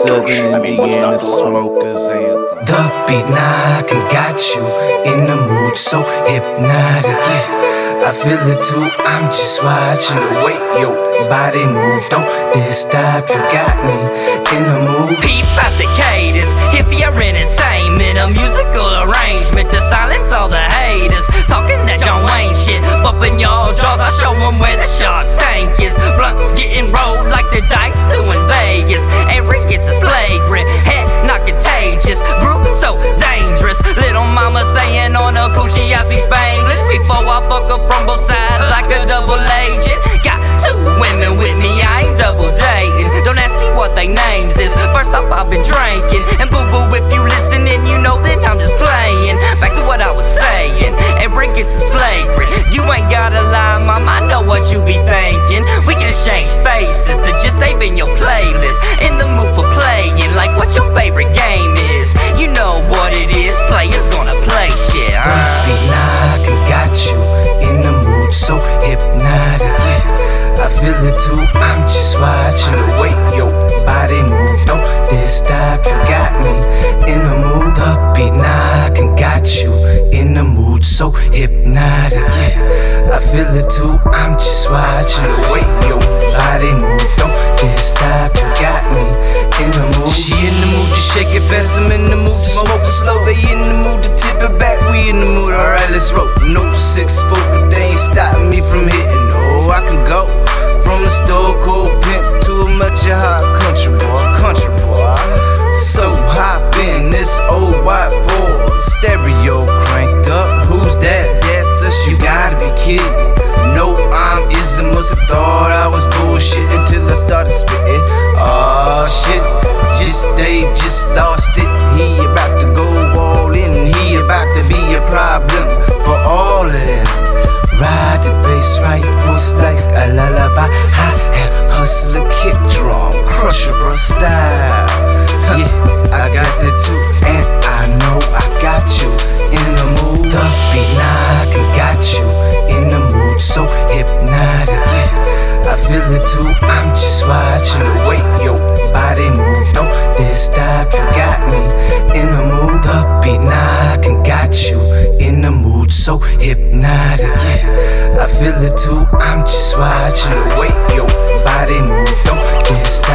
Southern Indiana smokers anthem. The beat knocking got you in the mood, so hypnotic. Yeah, I feel it too. I'm just watching the way your body move. Don't disturb, you got me in the mood. Peep out the cadence, if you're entertainment, a musical arrangement to silence all the haters. Talking that John Wayne shit, bumping y'all jaws. I show them where speak Spanglish. Before I fuck her from both sides like a double agent. Got two women with me, I ain't double dating. Don't ask me what they names is. First off, I've been drinking. And boo boo, if you listening, you know that I'm just playing. Back to what I was saying. Arrogance is flagrant. You ain't gotta lie, mom. I know what you be thinking. Feel it too. I'm just watching the way your body move. Don't disturb, you got me in the mood. The beat knocking got you in the mood, so hypnotic. Yeah, I feel it too. I'm just watching the way your body move. Don't disturb, you got me in the mood. She in the mood to shake it fast, I'm in the mood to smoke it slow. They in the mood to tip it back, we in the mood, alright, let's roll. No six foot, but they ain't stopping me this old white Ford, stereo cranked up. Who's that? That's us, you gotta be kidding. No, I'm ism, must have thought I was bullshit until I started spitting. Oh shit, Jus Dave just lost it. He about to go all in, he about to be a problem for all of them. Ride the bass right, voice like a lullaby. High hat, hustler, kick drum, crusher, bro style. Hypnotic. Yeah, I feel it too. I'm just watching the way your body move. Don't disturb, you got me in the mood. The beat knocking got you in the mood, so hypnotic. Yeah, I feel it too. I'm just watching the way your body move. Don't disturb, you